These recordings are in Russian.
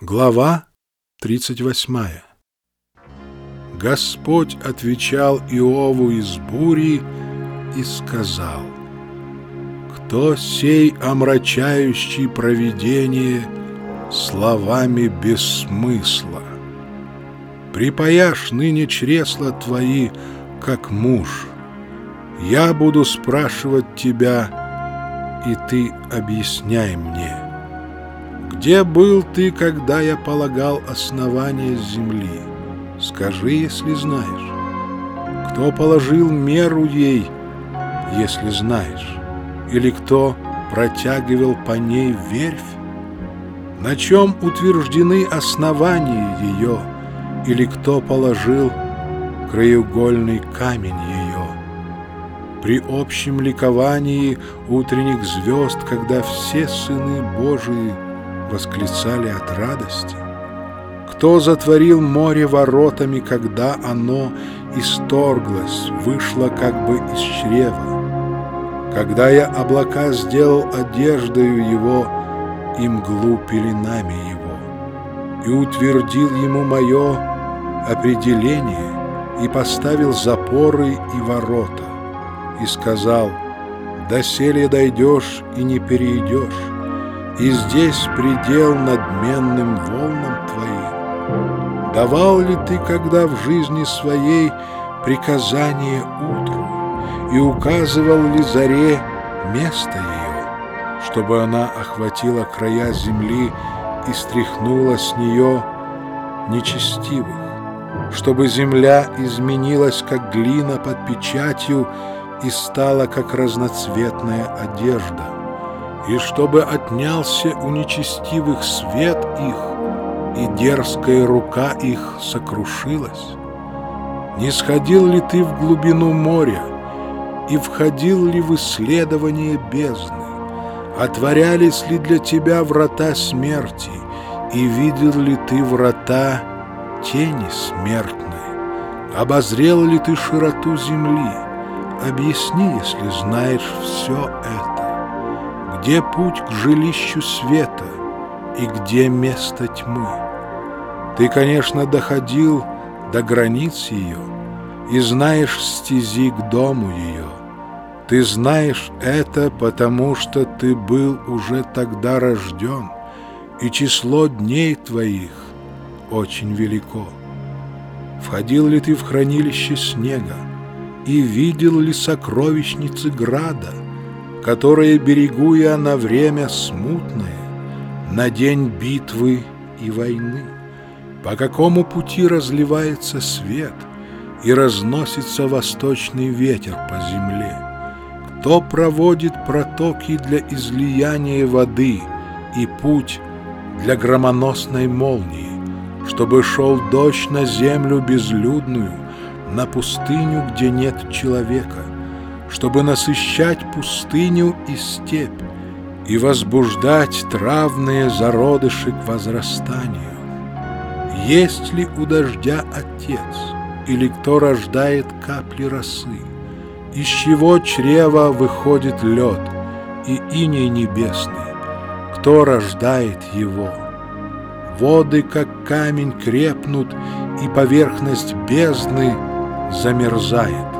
Глава 38 Господь отвечал Иову из бури и сказал, «Кто сей омрачающий провидение словами без смысла? Припаяшь ныне чресла твои, как муж. Я буду спрашивать тебя, и ты объясняй мне». Где был ты, когда я полагал основание земли? Скажи, если знаешь. Кто положил меру ей, если знаешь? Или кто протягивал по ней верфь? На чем утверждены основания ее? Или кто положил краеугольный камень ее? При общем ликовании утренних звезд, когда все сыны Божии – восклицали от радости. Кто затворил море воротами, когда оно исторглось, вышло как бы из чрева? Когда я облака сделал одеждою его и мглу пеленами его, и утвердил ему мое определение, и поставил запоры и ворота, и сказал, «Доселе дойдешь и не перейдешь, и здесь предел надменным волнам твоим. Давал ли ты, когда в жизни своей, приказание утру, и указывал ли заре место ее, чтобы она охватила края земли и стряхнула с нее нечестивых, чтобы земля изменилась, как глина под печатью, и стала, как разноцветная одежда? И чтобы отнялся у нечестивых свет их, и дерзкая рука их сокрушилась? Не сходил ли ты в глубину моря, и входил ли в исследование бездны? Отворялись ли для тебя врата смерти, и видел ли ты врата тени смертной? Обозрел ли ты широту земли? Объясни, если знаешь все это. Где путь к жилищу света и где место тьмы? Ты, конечно, доходил до границ ее и знаешь стези к дому ее. Ты знаешь это, потому что ты был уже тогда рожден, и число дней твоих очень велико. Входил ли ты в хранилище снега и видел ли сокровищницы града — которое берегу я на время смутное, на день битвы и войны. По какому пути разливается свет и разносится восточный ветер по земле? Кто проводит протоки для излияния воды и путь для громоносной молнии, чтобы шел дождь на землю безлюдную, на пустыню, где нет человека — чтобы насыщать пустыню и степь и возбуждать травные зародыши к возрастанию. Есть ли у дождя отец, или кто рождает капли росы? Из чего чрева выходит лед и иней небесный? Кто рождает его? Воды, как камень, крепнут, и поверхность бездны замерзает.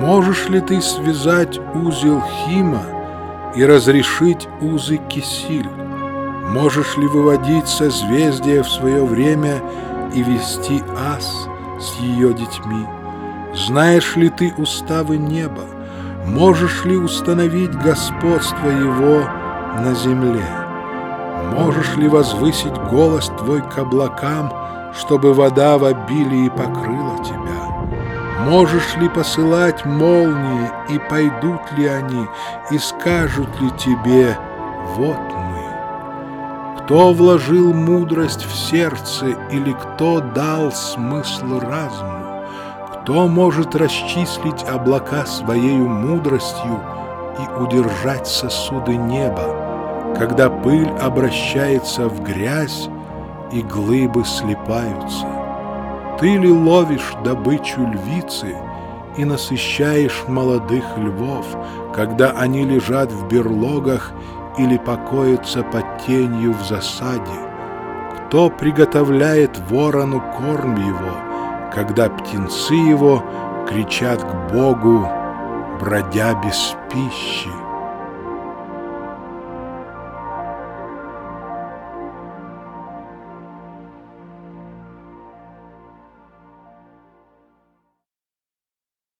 Можешь ли ты связать узел Хима и разрешить узы Кисиль? Можешь ли выводить созвездия в свое время и вести ас с ее детьми? Знаешь ли ты уставы неба? Можешь ли установить господство его на земле? Можешь ли возвысить голос твой к облакам, чтобы вода в обилии покрыла тебя? Можешь ли посылать молнии, и пойдут ли они, и скажут ли тебе «Вот мы»? Кто вложил мудрость в сердце, или кто дал смысл разуму? Кто может расчислить облака своею мудростью и удержать сосуды неба, когда пыль обращается в грязь и глыбы слипаются? Ты ли ловишь добычу львицы и насыщаешь молодых львов, когда они лежат в берлогах или покоятся под тенью в засаде? Кто приготовляет ворону корм его, когда птенцы его кричат к Богу, бродя без пищи?